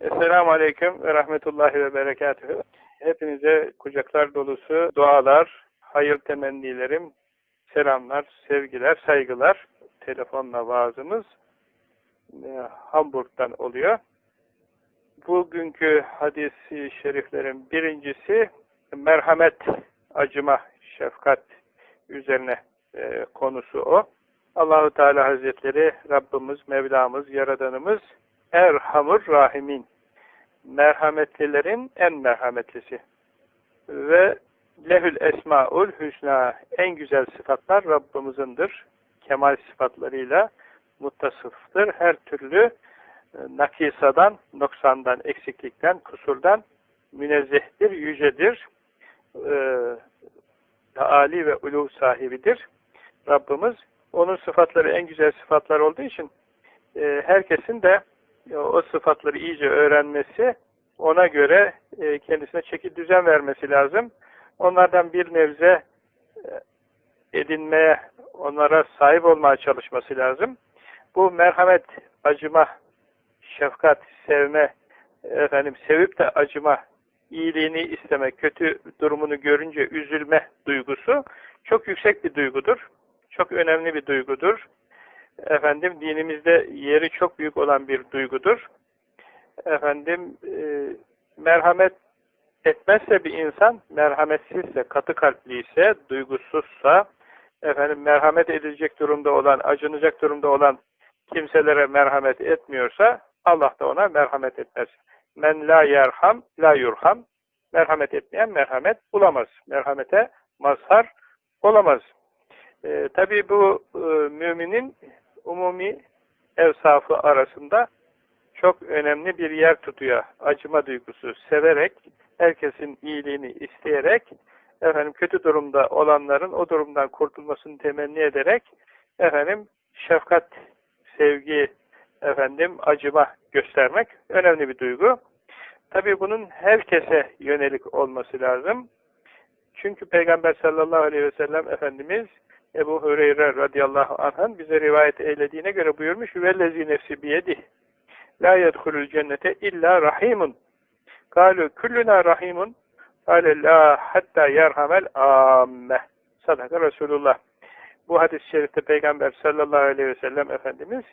Esselamu Aleyküm ve Rahmetullahi ve Berekatühü. Hepinize kucaklar dolusu dualar, hayır temennilerim, selamlar, sevgiler, saygılar. Telefonla vaazımız e, Hamburg'dan oluyor. Bugünkü hadisi şeriflerin birincisi merhamet, acıma, şefkat üzerine e, konusu o. Allahu Teala Hazretleri Rabbimiz, Mevlamız, Yaradanımız Erhamur Rahimin merhametlilerin en merhametlisi ve lehül esmaul hüsna en güzel sıfatlar Rabbimizindir. Kemal sıfatlarıyla muttasıftır. Her türlü e, nakisadan, noksandan, eksiklikten, kusurdan münezzehtir, yücedir. E, Ali ve ulu sahibidir. Rabbimiz onun sıfatları en güzel sıfatlar olduğu için e, herkesin de o sıfatları iyice öğrenmesi, ona göre e, kendisine çeki düzen vermesi lazım. Onlardan bir nevze e, edinmeye, onlara sahip olmaya çalışması lazım. Bu merhamet, acıma, şefkat, sevme, efendim sevip de acıma, iyiliğini isteme, kötü durumunu görünce üzülme duygusu çok yüksek bir duygudur. Çok önemli bir duygudur efendim dinimizde yeri çok büyük olan bir duygudur. Efendim e, merhamet etmezse bir insan, merhametsizse, katı kalpliyse, duygusuzsa, efendim merhamet edilecek durumda olan, acınacak durumda olan kimselere merhamet etmiyorsa, Allah da ona merhamet etmez. Men la yerham, la yurham. Merhamet etmeyen merhamet bulamaz. Merhamete mazhar olamaz. E, Tabi bu e, müminin umumi evsafı arasında çok önemli bir yer tutuyor. Acıma duygusu severek, herkesin iyiliğini isteyerek, efendim kötü durumda olanların o durumdan kurtulmasını temenni ederek, efendim şefkat, sevgi, efendim acıma göstermek önemli bir duygu. Tabi bunun herkese yönelik olması lazım. Çünkü Peygamber sallallahu aleyhi ve sellem Efendimiz Ebu Hureyre radıyallahu anh'ın bize rivayet eylediğine göre buyurmuş vellezi nefsi biyedih la yedhulul cennete illa rahimun kalu küllüna rahimun kale la hatta yerhamel amme sadaka Resulullah bu hadis-i şerifte Peygamber sallallahu aleyhi ve sellem Efendimiz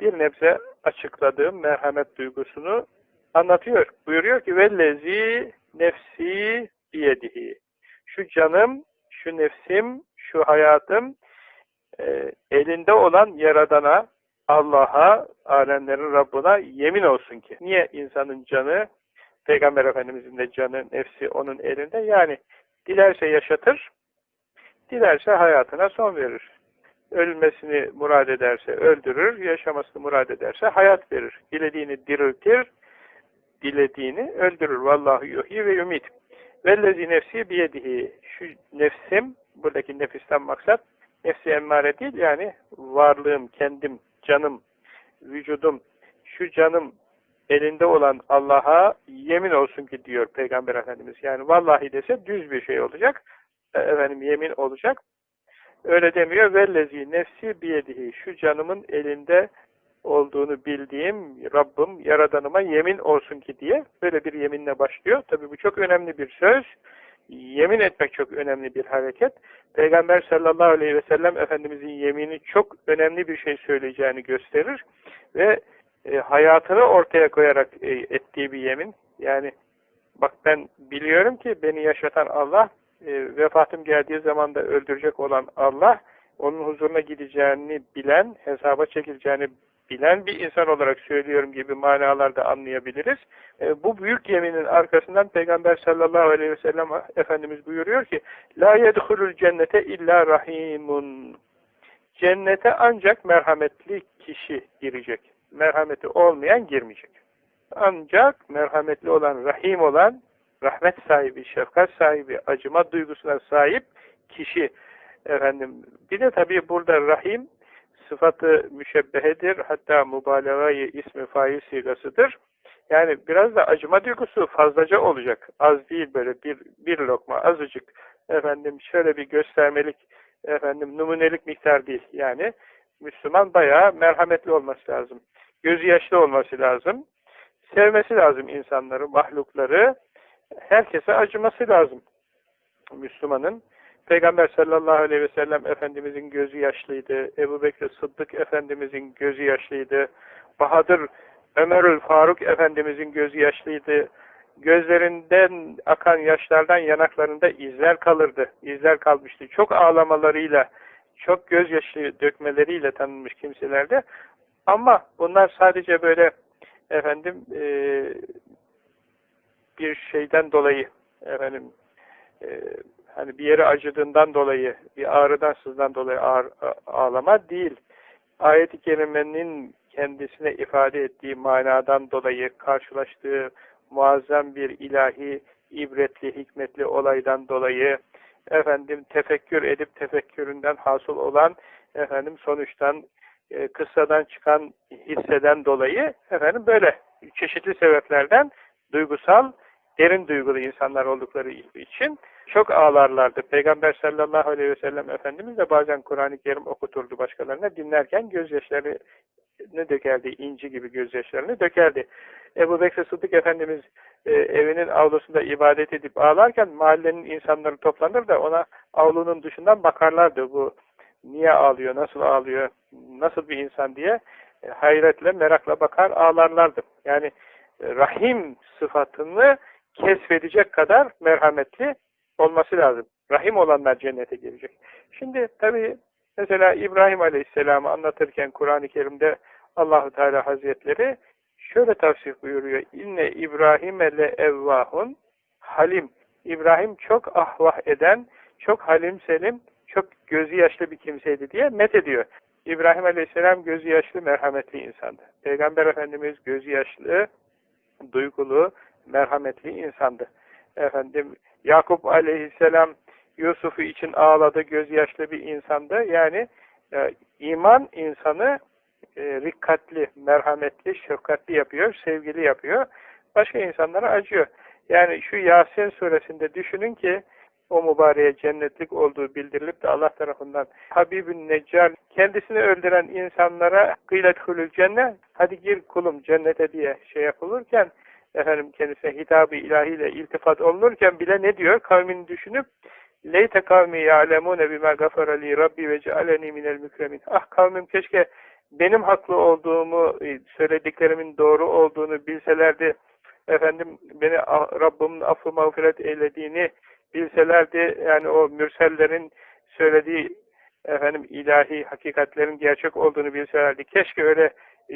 bir nebze açıkladığım merhamet duygusunu anlatıyor. Buyuruyor ki vellezi nefsi biyedihi şu canım, şu nefsim şu hayatım e, elinde olan Yaradan'a, Allah'a, alemlerin Rabbına yemin olsun ki. Niye insanın canı, Peygamber Efendimizin de canı, nefsi onun elinde? Yani dilerse yaşatır, dilerse hayatına son verir. Ölmesini murad ederse öldürür, yaşamasını murad ederse hayat verir. Dilediğini diriltir, dilediğini öldürür. Vallahu yuhyi ve yumit. Vellezi nefsi biyedihi. Şu nefsim buradaki nefisten maksat nefsi emmare değil yani varlığım, kendim, canım, vücudum, şu canım elinde olan Allah'a yemin olsun ki diyor Peygamber Efendimiz. Yani vallahi dese düz bir şey olacak. E, efendim yemin olacak. Öyle demiyor. Vellezi nefsi biyedihi. Şu canımın elinde olduğunu bildiğim Rabbim, Yaradanıma yemin olsun ki diye böyle bir yeminle başlıyor. Tabi bu çok önemli bir söz yemin etmek çok önemli bir hareket. Peygamber sallallahu aleyhi ve sellem Efendimizin yemini çok önemli bir şey söyleyeceğini gösterir ve e, hayatını ortaya koyarak e, ettiği bir yemin. Yani bak ben biliyorum ki beni yaşatan Allah, e, vefatım geldiği zaman da öldürecek olan Allah, onun huzuruna gideceğini bilen, hesaba çekileceğini bilen bir insan olarak söylüyorum gibi manalarda anlayabiliriz. E, bu büyük yeminin arkasından Peygamber sallallahu aleyhi ve sellem Efendimiz buyuruyor ki La yedhulul cennete illa rahimun Cennete ancak merhametli kişi girecek. Merhameti olmayan girmeyecek. Ancak merhametli olan, rahim olan, rahmet sahibi, şefkat sahibi, acıma duygusuna sahip kişi efendim. Bir de tabii burada rahim sıfatı müşebbehedir. Hatta mübalağayı ismi fail sigasıdır. Yani biraz da acıma duygusu fazlaca olacak. Az değil böyle bir, bir lokma azıcık efendim şöyle bir göstermelik efendim numunelik miktar değil. Yani Müslüman bayağı merhametli olması lazım. Gözü yaşlı olması lazım. sevmesi lazım insanları, mahlukları. Herkese acıması lazım Müslümanın. Peygamber sallallahu aleyhi ve sellem Efendimizin gözü yaşlıydı. Ebu Bekir Sıddık Efendimizin gözü yaşlıydı. Bahadır Ömerül Faruk Efendimizin gözü yaşlıydı. Gözlerinden akan yaşlardan yanaklarında izler kalırdı. İzler kalmıştı. Çok ağlamalarıyla, çok gözyaşı dökmeleriyle tanınmış kimselerde. Ama bunlar sadece böyle efendim e, bir şeyden dolayı efendim e, hani bir yere acıdığından dolayı, bir ağrıdan sızdan dolayı ağır, ağlama değil. Ayet-i Kerime'nin kendisine ifade ettiği manadan dolayı karşılaştığı muazzam bir ilahi, ibretli, hikmetli olaydan dolayı efendim tefekkür edip tefekküründen hasıl olan efendim sonuçtan e, kıssadan çıkan hisseden dolayı efendim böyle çeşitli sebeplerden duygusal, derin duygulu insanlar oldukları için çok ağlarlardı. Peygamber sallallahu aleyhi ve sellem Efendimiz de bazen Kur'an-ı Kerim okuturdu başkalarına. Dinlerken gözyaşları ne dökerdi, inci gibi gözyaşlarını dökerdi. Ebu Bekir Sıddık Efendimiz e, evinin avlusunda ibadet edip ağlarken mahallenin insanları toplanır da ona avlunun dışından bakarlardı. Bu niye ağlıyor, nasıl ağlıyor, nasıl bir insan diye e, hayretle, merakla bakar ağlarlardı. Yani rahim sıfatını kesfedecek kadar merhametli olması lazım. Rahim olanlar cennete girecek. Şimdi tabi mesela İbrahim Aleyhisselam'ı anlatırken Kur'an-ı Kerim'de Allahu Teala Hazretleri şöyle tavsiye buyuruyor. İnne İbrahim le evvahun halim. İbrahim çok ahvah eden, çok halim selim, çok gözü yaşlı bir kimseydi diye met ediyor. İbrahim Aleyhisselam gözü yaşlı, merhametli insandı. Peygamber Efendimiz gözü yaşlı, duygulu, merhametli insandı. Efendim Yakup Aleyhisselam Yusuf'u için ağladı, gözyaşlı bir insandı. Yani e, iman insanı e, rikkatli, merhametli, şefkatli yapıyor, sevgili yapıyor. Başka insanlara acıyor. Yani şu Yasin suresinde düşünün ki o mübareğe cennetlik olduğu bildirilip de Allah tarafından Habibün Neccar kendisini öldüren insanlara kıylet hulül cennet hadi gir kulum cennete diye şey yapılırken efendim kendisine hitabı ilahiyle iltifat olunurken bile ne diyor? Kavmini düşünüp Leyte kavmi ya'lemune bima gafara li rabbi ve cealeni minel mükremin. Ah kavmim keşke benim haklı olduğumu, e, söylediklerimin doğru olduğunu bilselerdi, efendim beni Rabbimin affı mağfiret eylediğini bilselerdi, yani o mürsellerin söylediği efendim ilahi hakikatlerin gerçek olduğunu bilselerdi, keşke öyle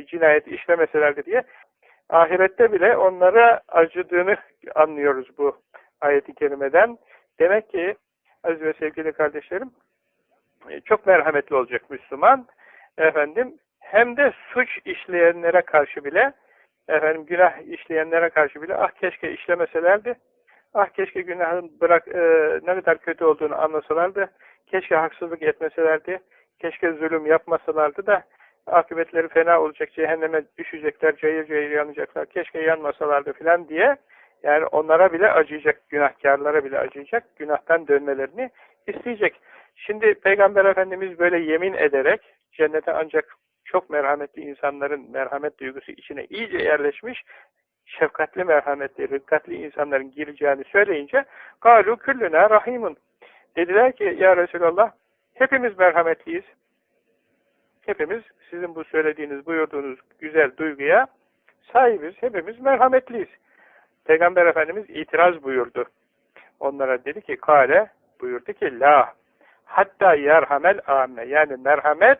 cinayet işlemeselerdi diye ahirette bile onlara acıdığını anlıyoruz bu ayeti kerimeden. Demek ki aziz ve sevgili kardeşlerim e, çok merhametli olacak Müslüman. Efendim hem de suç işleyenlere karşı bile efendim günah işleyenlere karşı bile ah keşke işlemeselerdi. Ah keşke günahın bırak e, ne kadar kötü olduğunu anlasalardı. Keşke haksızlık etmeselerdi. Keşke zulüm yapmasalardı da akıbetleri fena olacak, cehenneme düşecekler, cayır cayır yanacaklar, keşke yanmasalardı filan diye yani onlara bile acıyacak, günahkarlara bile acıyacak, günahtan dönmelerini isteyecek. Şimdi Peygamber Efendimiz böyle yemin ederek cennete ancak çok merhametli insanların merhamet duygusu içine iyice yerleşmiş, şefkatli merhametli, rıkkatli insanların gireceğini söyleyince galu küllüne rahimun. Dediler ki ya Resulallah hepimiz merhametliyiz, Hepimiz sizin bu söylediğiniz, buyurduğunuz güzel duyguya sahibiz. Hepimiz merhametliyiz. Peygamber Efendimiz itiraz buyurdu. Onlara dedi ki kale buyurdu ki la hatta yerhamel âme yani merhamet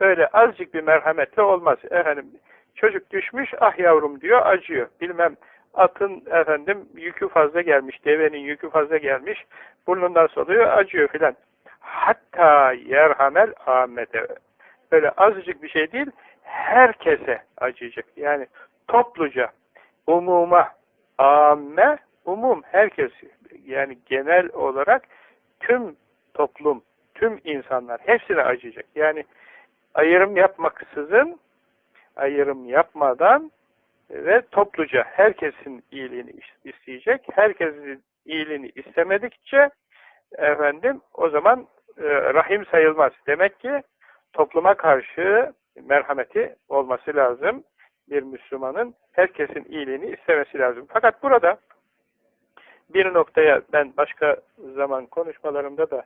öyle azıcık bir merhametle olmaz. Efendim çocuk düşmüş ah yavrum diyor acıyor. Bilmem atın efendim yükü fazla gelmiş, devenin yükü fazla gelmiş, burnundan soluyor acıyor filan. Hatta yerhamel âmede öyle azıcık bir şey değil, herkese acıyacak. Yani topluca, umuma, amme, umum, herkes yani genel olarak tüm toplum, tüm insanlar hepsine acıyacak. Yani ayrım yapmaksızın, ayrım yapmadan ve topluca herkesin iyiliğini isteyecek. Herkesin iyiliğini istemedikçe efendim o zaman e, rahim sayılmaz. Demek ki topluma karşı merhameti olması lazım. bir Müslümanın herkesin iyiliğini istemesi lazım. Fakat burada bir noktaya ben başka zaman konuşmalarımda da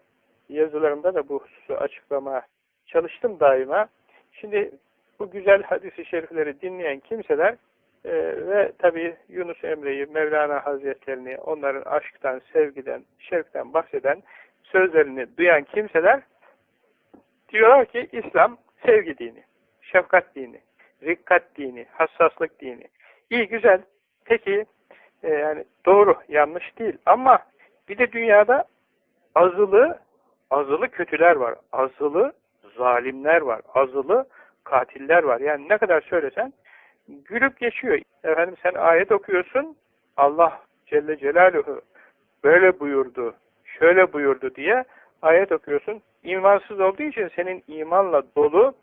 yazılarımda da bu hususu açıklamaya çalıştım daima. Şimdi bu güzel hadisi şerifleri dinleyen kimseler e, ve tabi Yunus Emre'yi, Mevlana Hazretlerini, onların aşktan, sevgiden, şevkten bahseden sözlerini duyan kimseler diyorlar ki İslam sevgi dini, şefkat dini, rikkat dini, hassaslık dini. İyi güzel. Peki e, yani doğru, yanlış değil ama bir de dünyada azılı azılı kötüler var. Azılı zalimler var. Azılı katiller var. Yani ne kadar söylesen gülüp geçiyor. Efendim sen ayet okuyorsun. Allah Celle Celaluhu böyle buyurdu, şöyle buyurdu diye ayet okuyorsun. İmansız olduğu için senin imanla dolu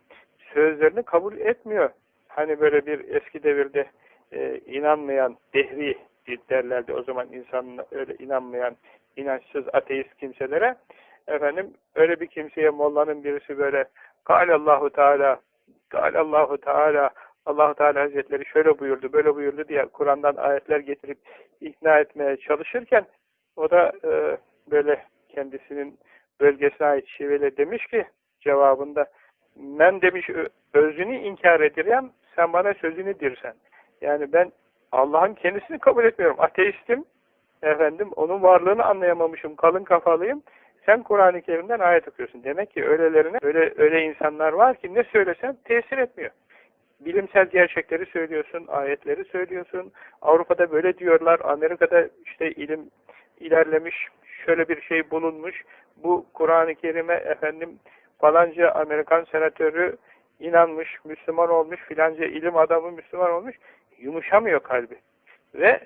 sözlerini kabul etmiyor. Hani böyle bir eski devirde e, inanmayan dehri derlerdi o zaman insanın öyle inanmayan, inançsız, ateist kimselere. Efendim öyle bir kimseye mollanın birisi böyle Allahu Teala Allahu Teala Allahu Teala Hazretleri şöyle buyurdu, böyle buyurdu diye Kur'an'dan ayetler getirip ikna etmeye çalışırken o da e, böyle kendisinin bölgesine ait şiveyle demiş ki cevabında ben demiş özünü inkar edirem sen bana sözünü dirsen. Yani ben Allah'ın kendisini kabul etmiyorum. Ateistim. Efendim onun varlığını anlayamamışım. Kalın kafalıyım. Sen Kur'an-ı Kerim'den ayet okuyorsun. Demek ki öylelerine öyle öyle insanlar var ki ne söylesen tesir etmiyor. Bilimsel gerçekleri söylüyorsun, ayetleri söylüyorsun. Avrupa'da böyle diyorlar. Amerika'da işte ilim ilerlemiş, şöyle bir şey bulunmuş. Bu Kur'an-ı Kerim'e efendim falanca Amerikan senatörü inanmış, Müslüman olmuş, filanca ilim adamı Müslüman olmuş yumuşamıyor kalbi. Ve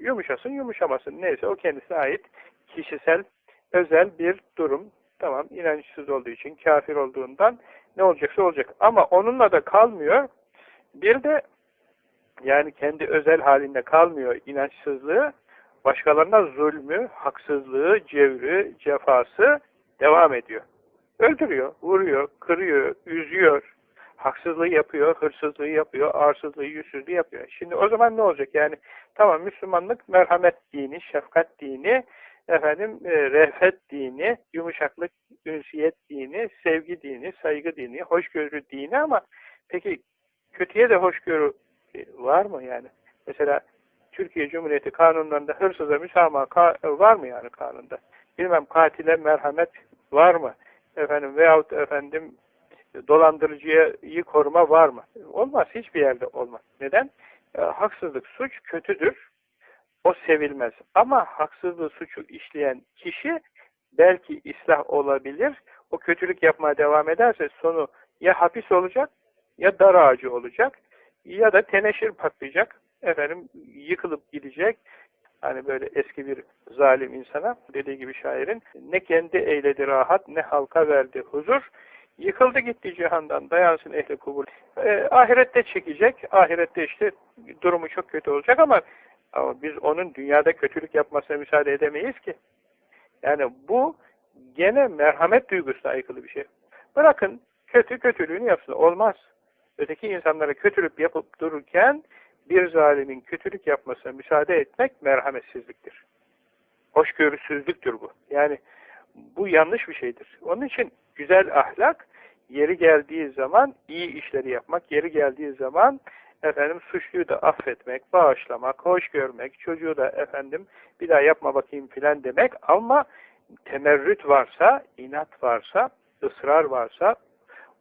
yumuşasın yumuşamasın neyse o kendisine ait kişisel özel bir durum. Tamam inançsız olduğu için kafir olduğundan ne olacaksa olacak. Ama onunla da kalmıyor. Bir de yani kendi özel halinde kalmıyor inançsızlığı. Başkalarına zulmü, haksızlığı, cevri, cefası devam ediyor. Öldürüyor, vuruyor, kırıyor, üzüyor, haksızlığı yapıyor, hırsızlığı yapıyor, arsızlığı, yüzsüzlüğü yapıyor. Şimdi o zaman ne olacak? Yani tamam Müslümanlık merhamet dini, şefkat dini, efendim e, rehfet dini, yumuşaklık, ünsiyet dini, sevgi dini, saygı dini, hoşgörü dini ama peki kötüye de hoşgörü e, var mı yani? Mesela Türkiye Cumhuriyeti kanunlarında hırsıza müsamaha var mı yani kanunda? Bilmem katile merhamet var mı? Efendim veyahut efendim dolandırıcıyı koruma var mı? Olmaz. Hiçbir yerde olmaz. Neden? E, haksızlık, suç kötüdür. O sevilmez. Ama haksızlığı, suçu işleyen kişi belki islah olabilir. O kötülük yapmaya devam ederse sonu ya hapis olacak ya dar ağacı olacak ya da teneşir patlayacak. Efendim yıkılıp gidecek. Hani böyle eski bir zalim insana dediği gibi şairin ne kendi eyledi rahat ne halka verdi huzur Yıkıldı gitti cihandan dayansın ehli kubur. E, ahirette çekecek. Ahirette işte durumu çok kötü olacak ama, ama biz onun dünyada kötülük yapmasına müsaade edemeyiz ki. Yani bu gene merhamet duygusuna aykırı bir şey. Bırakın kötü kötülüğünü yapsın. Olmaz. Öteki insanlara kötülük yapıp dururken bir zalimin kötülük yapmasına müsaade etmek merhametsizliktir. Hoşgörüsüzlüktür bu. Yani bu yanlış bir şeydir. Onun için güzel ahlak yeri geldiği zaman iyi işleri yapmak, yeri geldiği zaman efendim suçluyu da affetmek, bağışlamak, hoş görmek, çocuğu da efendim bir daha yapma bakayım filan demek ama temerrüt varsa, inat varsa, ısrar varsa,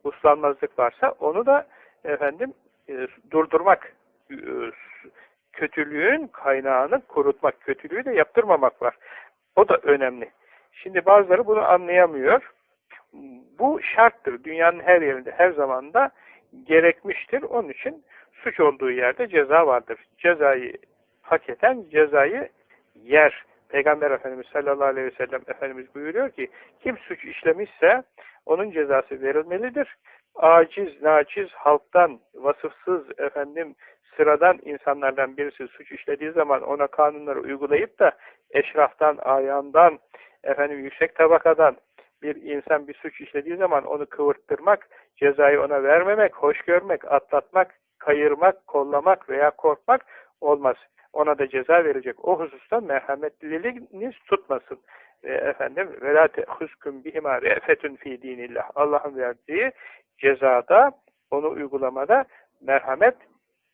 uslanmazlık varsa onu da efendim e, durdurmak, kötülüğün kaynağını kurutmak, kötülüğü de yaptırmamak var. O da önemli. Şimdi bazıları bunu anlayamıyor. Bu şarttır. Dünyanın her yerinde, her zamanda gerekmiştir. Onun için suç olduğu yerde ceza vardır. Cezayı hak eden cezayı yer. Peygamber Efendimiz sallallahu aleyhi ve sellem Efendimiz buyuruyor ki kim suç işlemişse onun cezası verilmelidir. Aciz, naciz, halktan, vasıfsız, efendim sıradan insanlardan birisi suç işlediği zaman ona kanunları uygulayıp da eşraftan, ayağından, efendim yüksek tabakadan bir insan bir suç işlediği zaman onu kıvırttırmak, cezayı ona vermemek, hoş görmek, atlatmak kayırmak, kollamak veya korkmak olmaz. Ona da ceza verecek. O hususta merhametliliğiniz tutmasın. E, efendim وَلَا تَخُزْكُمْ بِهِمَا رَفَتٌ ف۪ي dinillah. Allah'ın verdiği cezada, onu uygulamada merhamet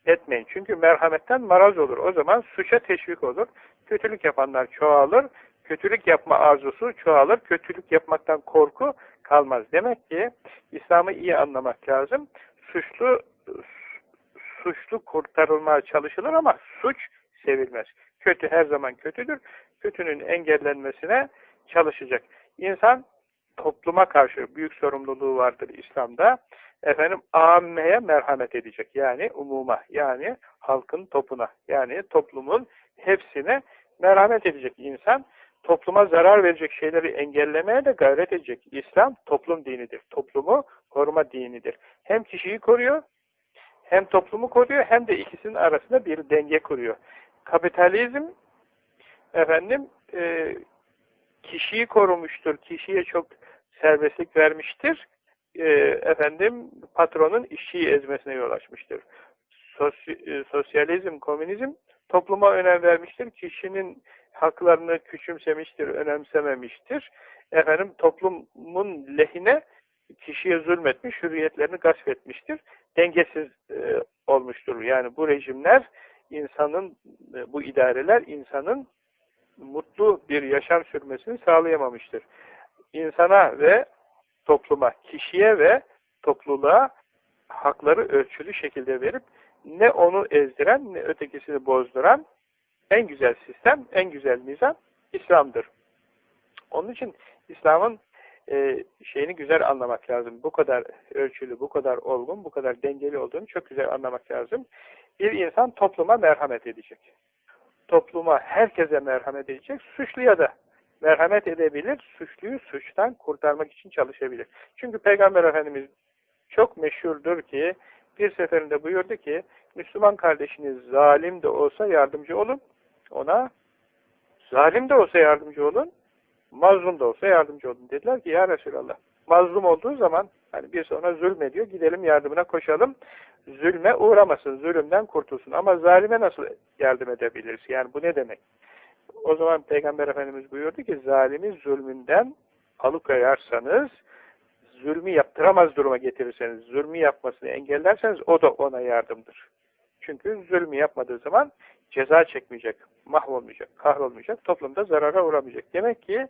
etmeyin. Çünkü merhametten maraz olur. O zaman suça teşvik olur. Kötülük yapanlar çoğalır. Kötülük yapma arzusu çoğalır. Kötülük yapmaktan korku kalmaz. Demek ki İslam'ı iyi anlamak lazım. Suçlu suçlu kurtarılmaya çalışılır ama suç sevilmez. Kötü her zaman kötüdür. Kötünün engellenmesine çalışacak. İnsan topluma karşı büyük sorumluluğu vardır İslam'da. Efendim ammeye merhamet edecek. Yani umuma, yani halkın topuna, yani toplumun hepsine merhamet edecek insan. Topluma zarar verecek şeyleri engellemeye de gayret edecek. İslam toplum dinidir. Toplumu koruma dinidir. Hem kişiyi koruyor, hem toplumu koruyor, hem de ikisinin arasında bir denge kuruyor. Kapitalizm efendim e, kişiyi korumuştur. Kişiye çok serbestlik vermiştir. E, efendim patronun işçiyi ezmesine yol açmıştır. Sosy e, sosyalizm, komünizm topluma önem vermiştir. Kişinin haklarını küçümsemiştir, önemsememiştir. Efendim toplumun lehine kişiye zulmetmiş, hürriyetlerini gasp etmiştir. Dengesiz e, olmuştur. Yani bu rejimler insanın, e, bu idareler insanın mutlu bir yaşam sürmesini sağlayamamıştır. İnsana ve topluma, kişiye ve topluluğa hakları ölçülü şekilde verip ne onu ezdiren ne ötekisini bozduran en güzel sistem, en güzel nizam İslam'dır. Onun için İslam'ın e, şeyini güzel anlamak lazım. Bu kadar ölçülü, bu kadar olgun, bu kadar dengeli olduğunu çok güzel anlamak lazım. Bir insan topluma merhamet edecek. Topluma, herkese merhamet edecek. Suçluya da merhamet edebilir. Suçluyu suçtan kurtarmak için çalışabilir. Çünkü Peygamber Efendimiz çok meşhurdur ki bir seferinde buyurdu ki Müslüman kardeşiniz zalim de olsa yardımcı olun. Ona zalim de olsa yardımcı olun. Mazlum da olsa yardımcı olun. Dediler ki ya Resulallah mazlum olduğu zaman hani bir ona zulmediyor gidelim yardımına koşalım. Zulme uğramasın, zulümden kurtulsun. Ama zalime nasıl yardım edebiliriz? Yani bu ne demek? O zaman Peygamber Efendimiz buyurdu ki zalimi zulmünden alıkoyarsanız zulmü yaptıramaz duruma getirirseniz, zulmü yapmasını engellerseniz o da ona yardımdır. Çünkü zulmü yapmadığı zaman ceza çekmeyecek, mahvolmayacak, kahrolmayacak, toplumda zarara uğramayacak. Demek ki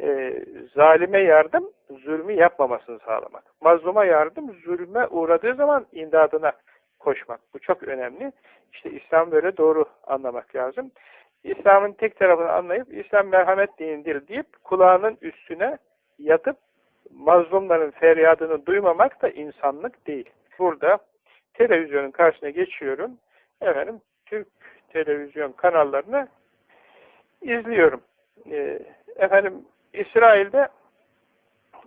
e, zalime yardım, zulmü yapmamasını sağlamak. Mazluma yardım, zulme uğradığı zaman imdadına koşmak. Bu çok önemli. İşte İslam böyle doğru anlamak lazım. İslam'ın tek tarafını anlayıp İslam merhamet dinidir deyip kulağının üstüne yatıp mazlumların feryadını duymamak da insanlık değil. Burada televizyonun karşısına geçiyorum. Efendim Türk televizyon kanallarını izliyorum. Ee, efendim İsrail'de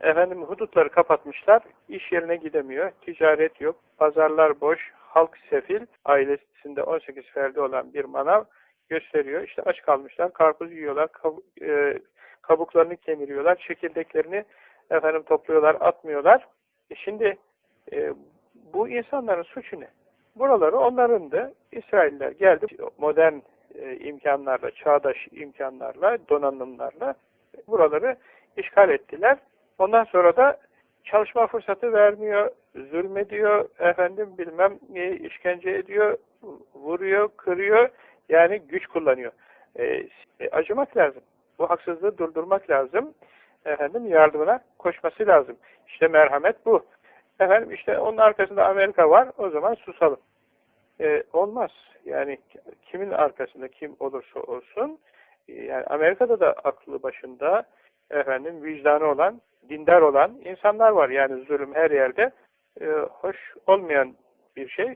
efendim hudutları kapatmışlar. İş yerine gidemiyor. Ticaret yok. Pazarlar boş. Halk sefil. Ailesinde 18 ferdi olan bir manav gösteriyor. İşte aç kalmışlar. Karpuz yiyorlar. E, kabuklarını kemiriyorlar. Çekirdeklerini efendim topluyorlar, atmıyorlar. E şimdi e, bu insanların suçu ne? Buraları onlarındı. İsrailler geldi modern e, imkanlarla, çağdaş imkanlarla, donanımlarla buraları işgal ettiler. Ondan sonra da çalışma fırsatı vermiyor, zulmediyor, efendim bilmem işkence ediyor, vuruyor, kırıyor. Yani güç kullanıyor. E, e, acımak lazım. Bu haksızlığı durdurmak lazım. Efendim yardımına koşması lazım. İşte merhamet bu. Efendim işte onun arkasında Amerika var. O zaman susalım. E, olmaz. Yani kimin arkasında kim olursa olsun yani Amerika'da da aklı başında efendim vicdanı olan, dindar olan insanlar var. Yani zulüm her yerde e, hoş olmayan bir şey.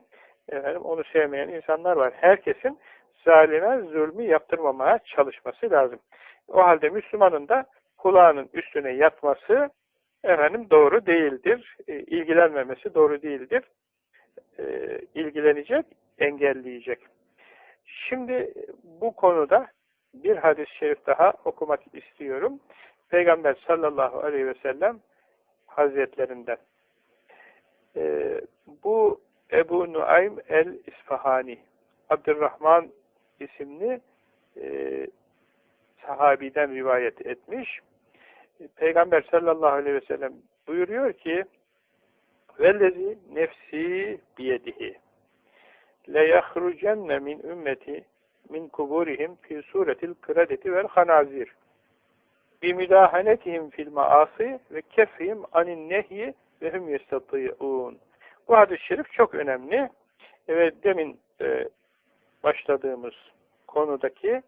Efendim onu sevmeyen insanlar var. Herkesin zalime zulmü yaptırmamaya çalışması lazım. O halde Müslümanın da kulağının üstüne yatması efendim doğru değildir. E, ilgilenmemesi doğru değildir. E, ilgilenecek, engelleyecek. Şimdi bu konuda bir hadis-i şerif daha okumak istiyorum. Peygamber sallallahu aleyhi ve sellem hazretlerinden. E, bu Ebu Nuaym el-İsfahani Abdurrahman isimli e, sahabiden rivayet etmiş. Peygamber sallallahu aleyhi ve sellem buyuruyor ki vellezi nefsi biyedihi le yahrucenne min ümmeti min kuburihim fi suretil kredeti vel hanazir bi müdahanetihim fil maasi ve kefhim anin nehyi ve hum yestatî'ûn. Bu hadis-i şerif çok önemli. Evet demin e, başladığımız konudaki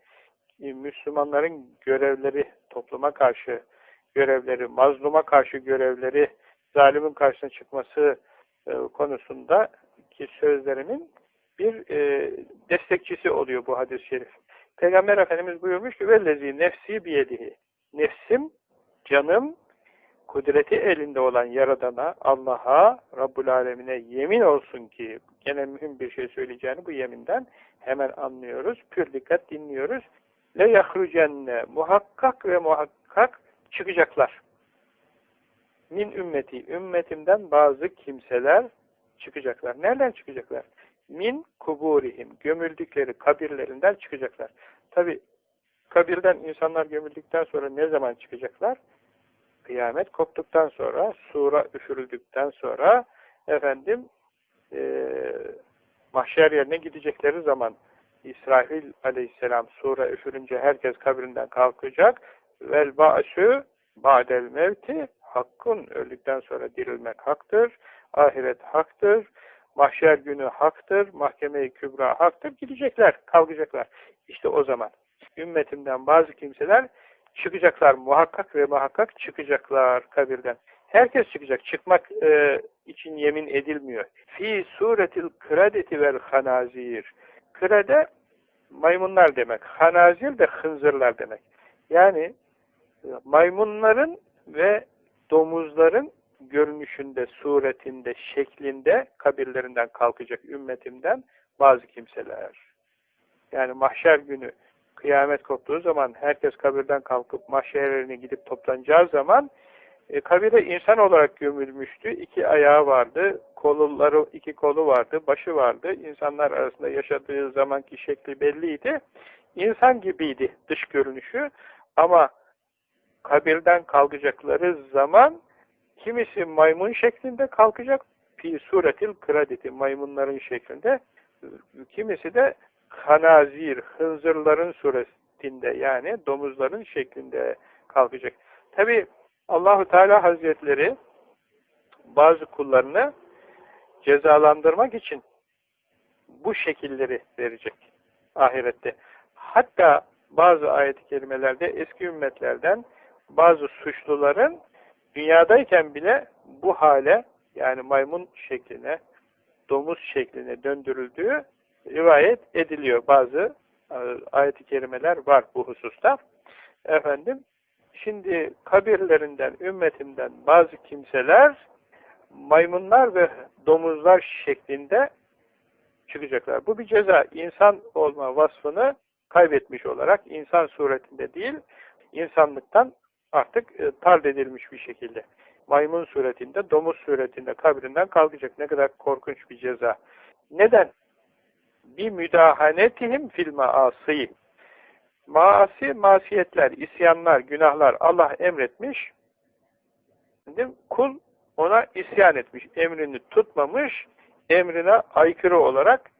e, Müslümanların görevleri, topluma karşı görevleri, mazluma karşı görevleri, zalimin karşısına çıkması e, konusunda ki sözlerimin bir e, destekçisi oluyor bu hadis-i şerif. Peygamber Efendimiz buyurmuş ki vellezi nefsi biyedihi nefsim, canım, kudreti elinde olan Yaradan'a, Allah'a, Rabbul Alemine yemin olsun ki gene mühim bir şey söyleyeceğini bu yeminden hemen anlıyoruz. Pür dikkat dinliyoruz. Le yahrucenne muhakkak ve muhakkak çıkacaklar. Min ümmeti, ümmetimden bazı kimseler çıkacaklar. Nereden çıkacaklar? Min kuburihim, gömüldükleri kabirlerinden çıkacaklar. Tabi kabirden insanlar gömüldükten sonra ne zaman çıkacaklar? Kıyamet koptuktan sonra, sura üfürüldükten sonra efendim e, mahşer yerine gidecekleri zaman İsrail aleyhisselam sura üfürünce herkes kabrinden kalkacak. Vel ba'sü ba'del mevti hakkın öldükten sonra dirilmek haktır. Ahiret haktır. Mahşer günü haktır. Mahkeme-i kübra haktır. Gidecekler, kalkacaklar. İşte o zaman ümmetimden bazı kimseler çıkacaklar. Muhakkak ve muhakkak çıkacaklar kabirden. Herkes çıkacak. Çıkmak e, için yemin edilmiyor. Fi suretil kredeti vel hanazir. Krede maymunlar demek. Hanazir de hınzırlar demek. Yani e, maymunların ve domuzların görünüşünde, suretinde, şeklinde kabirlerinden kalkacak ümmetimden bazı kimseler. Yani mahşer günü kıyamet koptuğu zaman herkes kabirden kalkıp mahşerlerine gidip toplanacağı zaman e, kabire insan olarak gömülmüştü. İki ayağı vardı, kolları, iki kolu vardı, başı vardı. İnsanlar arasında yaşadığı zamanki şekli belliydi. İnsan gibiydi dış görünüşü ama kabirden kalkacakları zaman kimisi maymun şeklinde kalkacak, fi suretil krediti maymunların şeklinde, kimisi de kanazir, hınzırların suretinde yani domuzların şeklinde kalkacak. Tabi Allahu Teala Hazretleri bazı kullarını cezalandırmak için bu şekilleri verecek ahirette. Hatta bazı ayet-i kerimelerde eski ümmetlerden bazı suçluların dünyadayken bile bu hale yani maymun şekline, domuz şekline döndürüldüğü rivayet ediliyor. Bazı e, ayet-i kerimeler var bu hususta. Efendim, şimdi kabirlerinden, ümmetimden bazı kimseler maymunlar ve domuzlar şeklinde çıkacaklar. Bu bir ceza. İnsan olma vasfını kaybetmiş olarak insan suretinde değil, insanlıktan artık e, tard edilmiş bir şekilde. Maymun suretinde, domuz suretinde kabrinden kalkacak. Ne kadar korkunç bir ceza. Neden? Bir müdahanetihim fil maasi. Maasi, masiyetler, isyanlar, günahlar Allah emretmiş. Kul ona isyan etmiş. Emrini tutmamış. Emrine aykırı olarak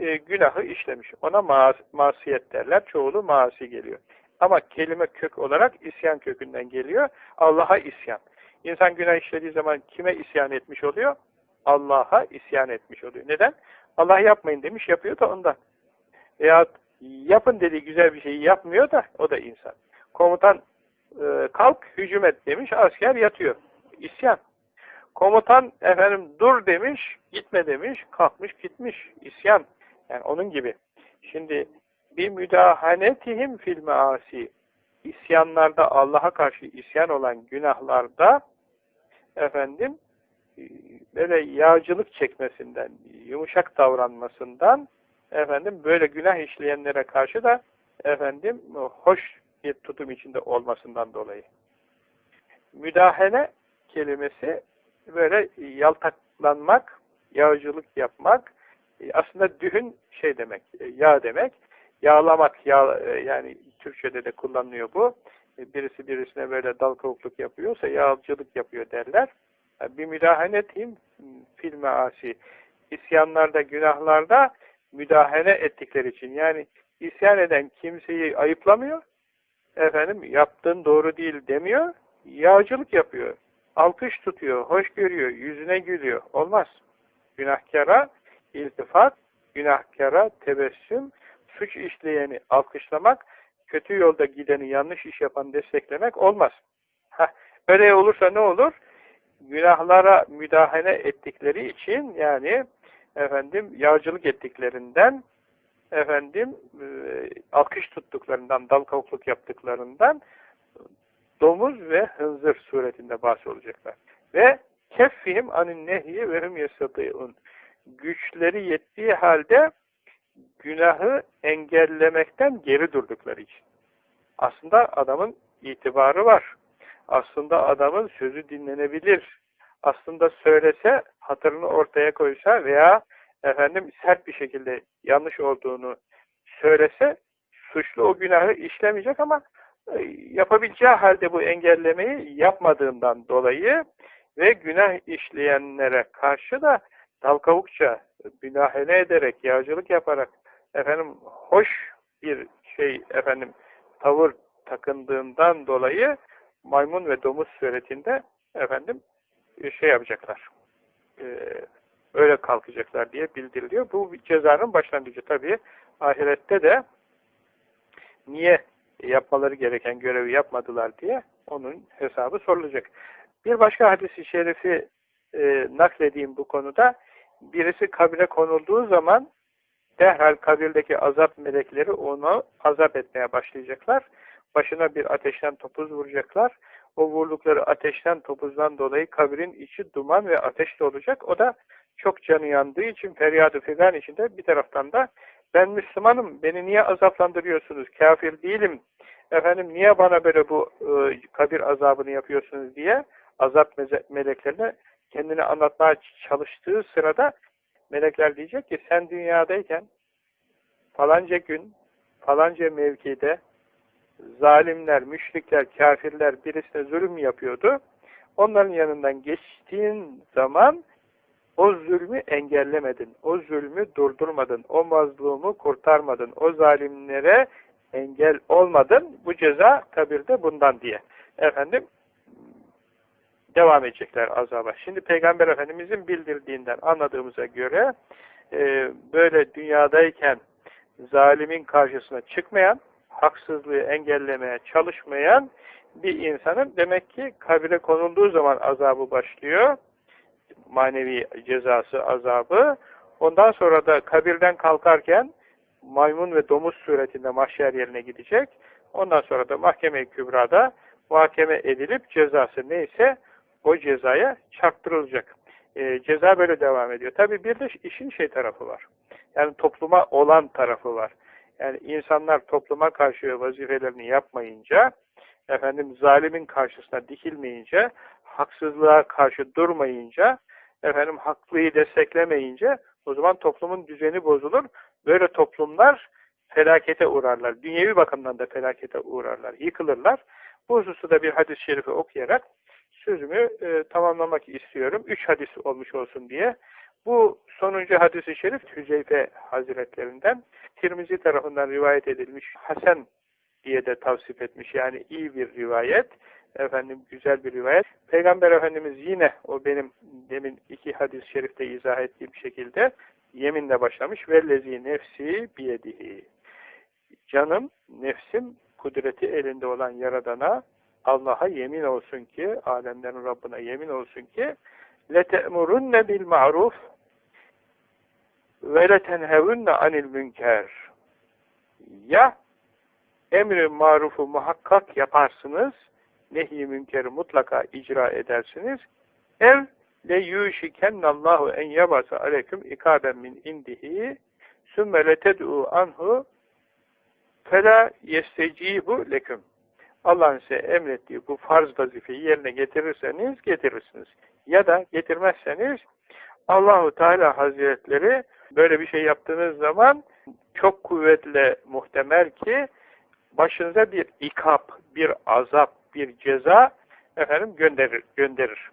e, günahı işlemiş. Ona mas masiyet derler. Çoğulu maasi geliyor. Ama kelime kök olarak isyan kökünden geliyor. Allah'a isyan. İnsan günah işlediği zaman kime isyan etmiş oluyor? Allah'a isyan etmiş oluyor. Neden? Allah yapmayın demiş, yapıyor da ondan. Veya yapın dediği güzel bir şeyi yapmıyor da o da insan. Komutan e, kalk hücum et demiş, asker yatıyor. İsyan. Komutan efendim dur demiş, gitme demiş, kalkmış gitmiş. İsyan. Yani onun gibi. Şimdi bir müdahanetihim fil maasi isyanlarda Allah'a karşı isyan olan günahlarda efendim böyle yağcılık çekmesinden, yumuşak davranmasından efendim böyle günah işleyenlere karşı da efendim hoş bir tutum içinde olmasından dolayı. Müdahale kelimesi böyle yaltaklanmak, Yağcılık yapmak aslında dühün şey demek, yağ demek. Yağlamak, yağ, e, yani Türkçe'de de kullanılıyor bu. Birisi birisine böyle dal kavukluk yapıyorsa yağcılık yapıyor derler. Bir müdahale eteyim filme asi. İsyanlarda, günahlarda müdahale ettikleri için. Yani isyan eden kimseyi ayıplamıyor. Efendim yaptığın doğru değil demiyor. Yağcılık yapıyor. Alkış tutuyor, hoş görüyor, yüzüne gülüyor. Olmaz. Günahkara iltifat, günahkara tebessüm, suç işleyeni alkışlamak, kötü yolda gideni yanlış iş yapan desteklemek olmaz. Heh, öyle olursa ne olur? Günahlara müdahale ettikleri için yani efendim yağcılık ettiklerinden efendim e, alkış tuttuklarından, dal yaptıklarından domuz ve hınzır suretinde bahsedecekler. Ve keffihim anin nehyi ve hum yesatî'un güçleri yettiği halde günahı engellemekten geri durdukları için. Aslında adamın itibarı var. Aslında adamın sözü dinlenebilir. Aslında söylese, hatırını ortaya koysa veya efendim sert bir şekilde yanlış olduğunu söylese suçlu o günahı işlemeyecek ama e, yapabileceği halde bu engellemeyi yapmadığından dolayı ve günah işleyenlere karşı da dalkavukça münahene ederek, yağcılık yaparak efendim hoş bir şey efendim tavır takındığından dolayı maymun ve domuz suretinde efendim şey yapacaklar. Ee, öyle kalkacaklar diye bildiriliyor. Bu cezanın başlangıcı tabii. Ahirette de niye yapmaları gereken görevi yapmadılar diye onun hesabı sorulacak. Bir başka hadisi şerifi e, nakledeyim bu konuda. Birisi kabire konulduğu zaman derhal kabirdeki azap melekleri onu azap etmeye başlayacaklar. Başına bir ateşten topuz vuracaklar. O vurdukları ateşten topuzdan dolayı kabirin içi duman ve ateşli olacak. O da çok canı yandığı için feryadı figan içinde bir taraftan da ben Müslümanım, beni niye azaplandırıyorsunuz, kafir değilim, efendim niye bana böyle bu e, kabir azabını yapıyorsunuz diye azap meleklerine kendini anlatmaya çalıştığı sırada melekler diyecek ki sen dünyadayken falanca gün, falanca mevkide zalimler, müşrikler, kafirler birisine zulüm yapıyordu. Onların yanından geçtiğin zaman o zulmü engellemedin, o zulmü durdurmadın, o mazlumu kurtarmadın, o zalimlere engel olmadın, bu ceza kabirde bundan diye. Efendim, devam edecekler azaba. Şimdi Peygamber Efendimizin bildirdiğinden anladığımıza göre e, böyle dünyadayken zalimin karşısına çıkmayan, haksızlığı engellemeye çalışmayan bir insanın demek ki kabire konulduğu zaman azabı başlıyor. Manevi cezası, azabı. Ondan sonra da kabirden kalkarken maymun ve domuz suretinde mahşer yerine gidecek. Ondan sonra da mahkeme-i kübrada muhakeme edilip cezası neyse o cezaya çarptırılacak. E, ceza böyle devam ediyor. Tabi bir de işin şey tarafı var. Yani topluma olan tarafı var. Yani insanlar topluma karşı vazifelerini yapmayınca, efendim zalimin karşısına dikilmeyince, haksızlığa karşı durmayınca, efendim haklıyı desteklemeyince o zaman toplumun düzeni bozulur. Böyle toplumlar felakete uğrarlar. Dünyevi bakımdan da felakete uğrarlar. Yıkılırlar. Bu hususta bir hadis-i şerifi okuyarak sözümü e, tamamlamak istiyorum. Üç hadis olmuş olsun diye. Bu sonuncu hadis-i şerif Hüzeyfe Hazretlerinden Tirmizi tarafından rivayet edilmiş Hasan diye de tavsif etmiş. Yani iyi bir rivayet. Efendim güzel bir rivayet. Peygamber Efendimiz yine o benim demin iki hadis-i şerifte izah ettiğim şekilde yeminle başlamış. Vellezi nefsi biyedihi. Canım, nefsim kudreti elinde olan Yaradan'a Allah'a yemin olsun ki, alemlerin Rabbine yemin olsun ki ve le tenhevunne anil münker. Ya emri marufu muhakkak yaparsınız, nehi münkeri mutlaka icra edersiniz. Ev le yuşikennallahu en yabasa aleküm ikaben min indihi sümme leted'u anhu fela yestecibu leküm. Allah'ın size emrettiği bu farz vazifeyi yerine getirirseniz getirirsiniz. Ya da getirmezseniz Allahu Teala Hazretleri böyle bir şey yaptığınız zaman çok kuvvetle muhtemel ki başınıza bir ikap, bir azap, bir ceza efendim gönderir. gönderir.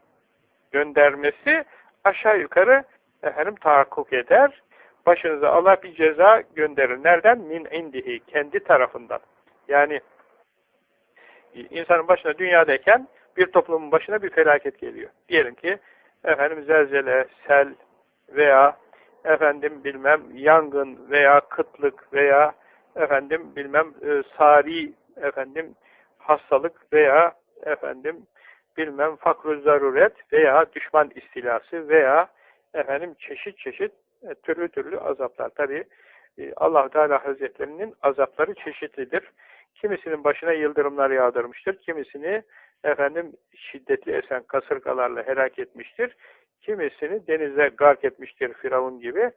Göndermesi aşağı yukarı efendim tahakkuk eder. Başınıza Allah bir ceza gönderir. Nereden? Min indihi. Kendi tarafından. Yani insanın başına dünyadayken bir toplumun başına bir felaket geliyor. Diyelim ki efendim zelzele, sel veya efendim bilmem yangın veya kıtlık veya efendim bilmem e, sari efendim hastalık veya efendim bilmem fakr zaruret veya düşman istilası veya efendim çeşit çeşit e, türlü türlü azaplar. Tabi e, allah Teala Hazretlerinin azapları çeşitlidir. Kimisinin başına yıldırımlar yağdırmıştır. Kimisini efendim şiddetli esen kasırgalarla helak etmiştir. Kimisini denize gark etmiştir Firavun gibi.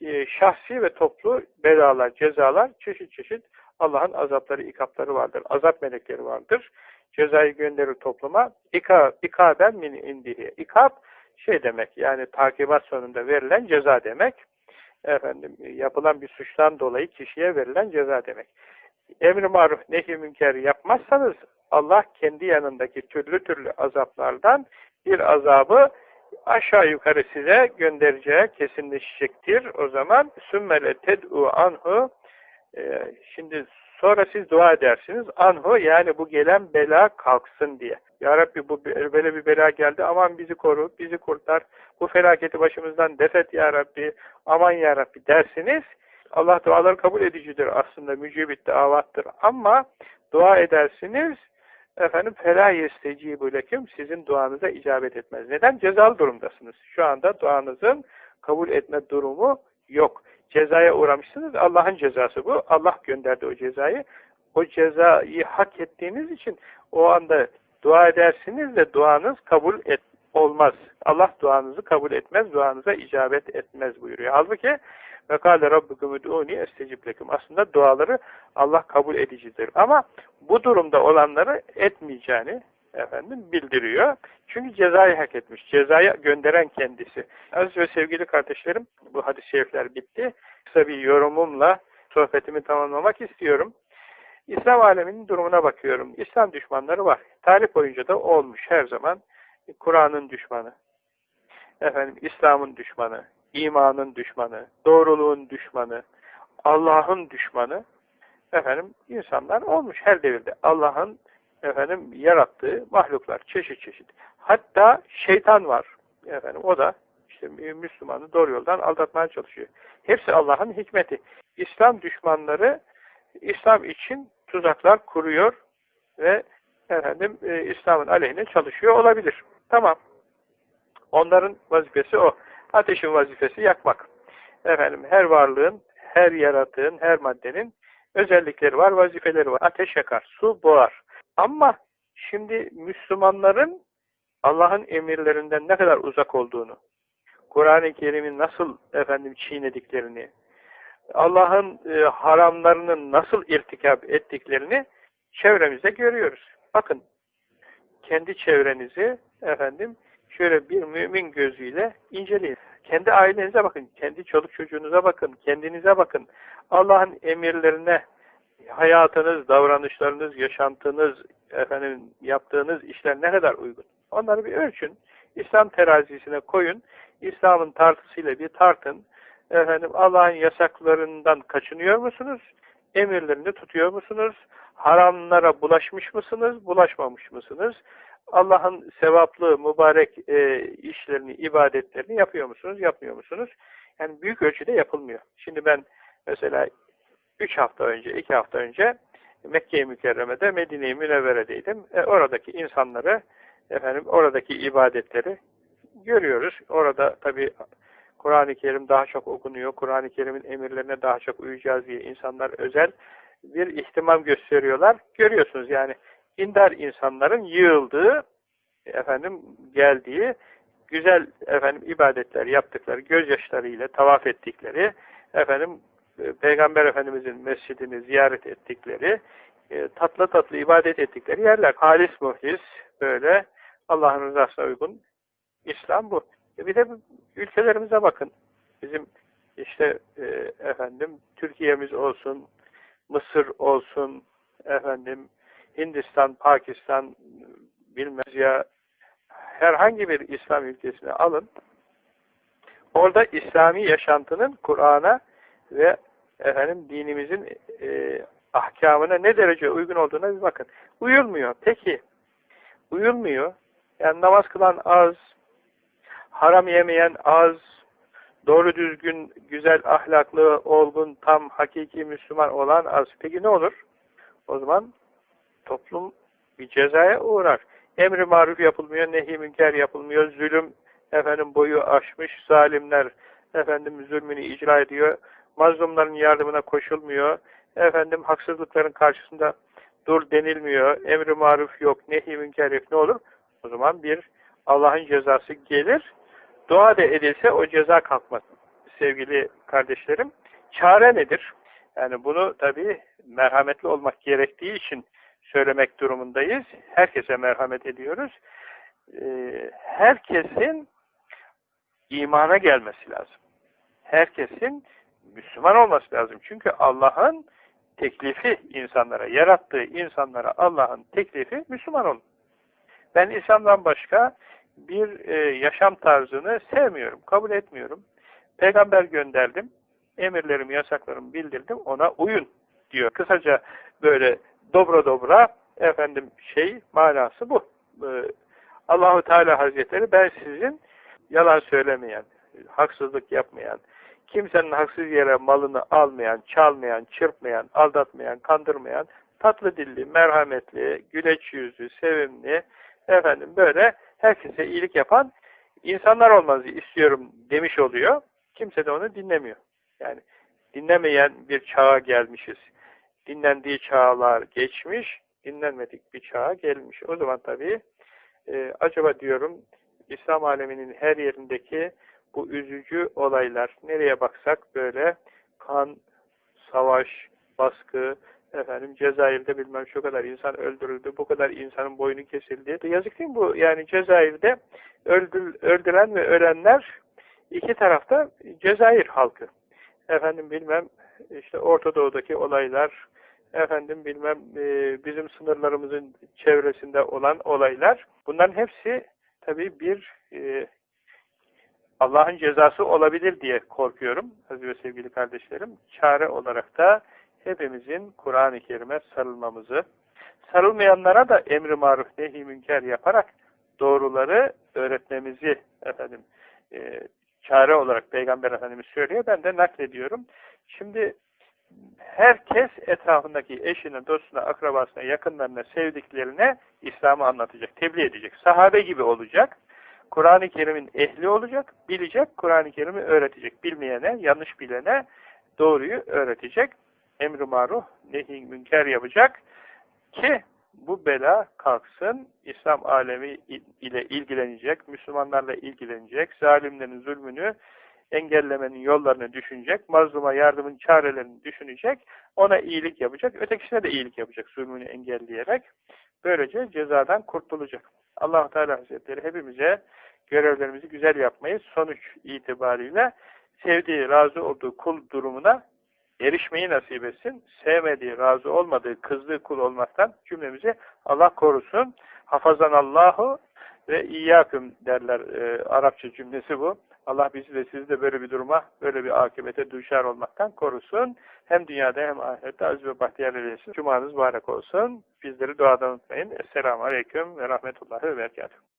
E, şahsi ve toplu belalar, cezalar çeşit çeşit Allah'ın azapları, ikapları vardır. Azap melekleri vardır. Cezayı gönderir topluma. İka, ikaben min indihi. İkab şey demek yani takibat sonunda verilen ceza demek. Efendim yapılan bir suçtan dolayı kişiye verilen ceza demek. Emri maruf nehi münker yapmazsanız Allah kendi yanındaki türlü türlü azaplardan bir azabı aşağı yukarı size göndereceği kesinleşecektir. O zaman sümmele ted'u anhu e, şimdi sonra siz dua edersiniz. Anhu yani bu gelen bela kalksın diye. Ya Rabbi bu böyle bir bela geldi. Aman bizi koru, bizi kurtar. Bu felaketi başımızdan defet Ya Rabbi. Aman Ya Rabbi dersiniz. Allah duaları kabul edicidir aslında. Mücibit davattır. Ama dua edersiniz efendim fela yestecibu lekim sizin duanıza icabet etmez. Neden? Cezalı durumdasınız. Şu anda duanızın kabul etme durumu yok. Cezaya uğramışsınız. Allah'ın cezası bu. Allah gönderdi o cezayı. O cezayı hak ettiğiniz için o anda dua edersiniz de duanız kabul et, olmaz. Allah duanızı kabul etmez, duanıza icabet etmez buyuruyor. Halbuki ve kâle rabbukum ud'ûni estecib lekum. Aslında duaları Allah kabul edicidir. Ama bu durumda olanları etmeyeceğini efendim bildiriyor. Çünkü cezayı hak etmiş. Cezayı gönderen kendisi. Aziz ve sevgili kardeşlerim bu hadis-i şerifler bitti. Kısa bir yorumumla sohbetimi tamamlamak istiyorum. İslam aleminin durumuna bakıyorum. İslam düşmanları var. Tarih boyunca da olmuş her zaman. Kur'an'ın düşmanı, efendim İslam'ın düşmanı, imanın düşmanı, doğruluğun düşmanı, Allah'ın düşmanı, efendim insanlar olmuş her devirde. Allah'ın efendim yarattığı mahluklar çeşit çeşit. Hatta şeytan var. Efendim o da işte Müslümanı doğru yoldan aldatmaya çalışıyor. Hepsi Allah'ın hikmeti. İslam düşmanları İslam için tuzaklar kuruyor ve efendim e, İslam'ın aleyhine çalışıyor olabilir. Tamam. Onların vazifesi o. Ateşin vazifesi yakmak. Efendim her varlığın, her yaratığın, her maddenin özellikleri var, vazifeleri var. Ateş yakar, su boğar. Ama şimdi Müslümanların Allah'ın emirlerinden ne kadar uzak olduğunu, Kur'an-ı Kerim'i nasıl efendim çiğnediklerini, Allah'ın e, haramlarının nasıl irtikap ettiklerini çevremizde görüyoruz. Bakın, kendi çevrenizi efendim şöyle bir mümin gözüyle inceleyin. Kendi ailenize bakın, kendi çoluk çocuğunuza bakın, kendinize bakın. Allah'ın emirlerine hayatınız, davranışlarınız, yaşantınız, efendim yaptığınız işler ne kadar uygun? Onları bir ölçün. İslam terazisine koyun. İslam'ın tartısıyla bir tartın. Efendim Allah'ın yasaklarından kaçınıyor musunuz? Emirlerini tutuyor musunuz? Haramlara bulaşmış mısınız? Bulaşmamış mısınız? Allah'ın sevaplı, mübarek e, işlerini, ibadetlerini yapıyor musunuz? Yapmıyor musunuz? Yani büyük ölçüde yapılmıyor. Şimdi ben mesela üç hafta önce, iki hafta önce Mekke-i Mükerreme'de Medine-i Münevvere'deydim. E, oradaki insanları, efendim oradaki ibadetleri görüyoruz. Orada tabi Kur'an-ı Kerim daha çok okunuyor. Kur'an-ı Kerim'in emirlerine daha çok uyacağız diye insanlar özel bir ihtimam gösteriyorlar. Görüyorsunuz yani indar insanların yığıldığı, efendim geldiği, güzel efendim ibadetler yaptıkları, gözyaşlarıyla tavaf ettikleri, efendim e, Peygamber Efendimizin mescidini ziyaret ettikleri, e, tatlı tatlı ibadet ettikleri yerler. Halis muhlis, böyle Allah'ın rızasına uygun İslam bu. E bir de ülkelerimize bakın. Bizim işte efendim Türkiye'miz olsun, Mısır olsun, efendim Hindistan, Pakistan bilmez ya herhangi bir İslam ülkesini alın. Orada İslami yaşantının Kur'an'a ve efendim dinimizin e, ahkamına ne derece uygun olduğuna bir bakın. Uyulmuyor. Peki. Uyulmuyor. Yani namaz kılan az, haram yemeyen az, doğru düzgün, güzel, ahlaklı, olgun, tam, hakiki Müslüman olan az. Peki ne olur? O zaman toplum bir cezaya uğrar. Emri maruf yapılmıyor, nehi münker yapılmıyor, zulüm efendim boyu aşmış zalimler efendim zulmünü icra ediyor, mazlumların yardımına koşulmuyor, efendim haksızlıkların karşısında dur denilmiyor, emri maruf yok, nehi münker yok, ne olur? O zaman bir Allah'ın cezası gelir, dua da edilse o ceza kalkmaz sevgili kardeşlerim. Çare nedir? Yani bunu tabi merhametli olmak gerektiği için söylemek durumundayız. Herkese merhamet ediyoruz. Ee, herkesin imana gelmesi lazım. Herkesin Müslüman olması lazım. Çünkü Allah'ın teklifi insanlara, yarattığı insanlara Allah'ın teklifi Müslüman olun. Ben İslam'dan başka bir e, yaşam tarzını sevmiyorum, kabul etmiyorum. Peygamber gönderdim, emirlerimi, yasaklarımı bildirdim, ona uyun diyor. Kısaca böyle dobra dobra efendim şey manası bu. Ee, Allahu Teala Hazretleri ben sizin yalan söylemeyen, haksızlık yapmayan, kimsenin haksız yere malını almayan, çalmayan, çırpmayan, aldatmayan, kandırmayan, tatlı dilli, merhametli, güleç yüzlü, sevimli, efendim böyle herkese iyilik yapan insanlar olmanızı istiyorum demiş oluyor. Kimse de onu dinlemiyor. Yani dinlemeyen bir çağa gelmişiz. Dinlendiği çağlar geçmiş, dinlenmedik bir çağa gelmiş. O zaman tabii e, acaba diyorum İslam aleminin her yerindeki bu üzücü olaylar nereye baksak böyle kan, savaş, baskı, efendim Cezayir'de bilmem şu kadar insan öldürüldü, bu kadar insanın boynu kesildi. Yazık değil mi bu? Yani Cezayir'de öldür, öldüren ve ölenler iki tarafta Cezayir halkı. Efendim bilmem işte Orta Doğu'daki olaylar, efendim bilmem e, bizim sınırlarımızın çevresinde olan olaylar. Bunların hepsi tabii bir e, Allah'ın cezası olabilir diye korkuyorum aziz ve sevgili kardeşlerim. Çare olarak da hepimizin Kur'an-ı Kerim'e sarılmamızı, sarılmayanlara da emri maruf nehi münker yaparak doğruları öğretmemizi efendim e, çare olarak Peygamber Efendimiz söylüyor. Ben de naklediyorum. Şimdi herkes etrafındaki eşine, dostuna, akrabasına, yakınlarına, sevdiklerine İslam'ı anlatacak, tebliğ edecek. Sahabe gibi olacak. Kur'an-ı Kerim'in ehli olacak, bilecek, Kur'an-ı Kerim'i öğretecek. Bilmeyene, yanlış bilene doğruyu öğretecek. Emr-i maruf, nehi münker yapacak ki bu bela kalksın, İslam alemi ile ilgilenecek, Müslümanlarla ilgilenecek, zalimlerin zulmünü engellemenin yollarını düşünecek, mazluma yardımın çarelerini düşünecek, ona iyilik yapacak, ötekisine de iyilik yapacak zulmünü engelleyerek. Böylece cezadan kurtulacak. allah Teala Hazretleri hepimize görevlerimizi güzel yapmayı sonuç itibariyle sevdiği, razı olduğu kul durumuna erişmeyi nasip etsin. Sevmediği, razı olmadığı, kızdığı kul olmaktan cümlemizi Allah korusun. Hafazan Allahu ve iyyaküm derler. E, Arapça cümlesi bu. Allah bizi de sizi de böyle bir duruma, böyle bir akıbete düşer olmaktan korusun. Hem dünyada hem ahirette aziz ve bahtiyar eylesin. Cumanız mübarek olsun. Bizleri duadan unutmayın. Esselamu Aleyküm ve Rahmetullahi ve Berekatuhu.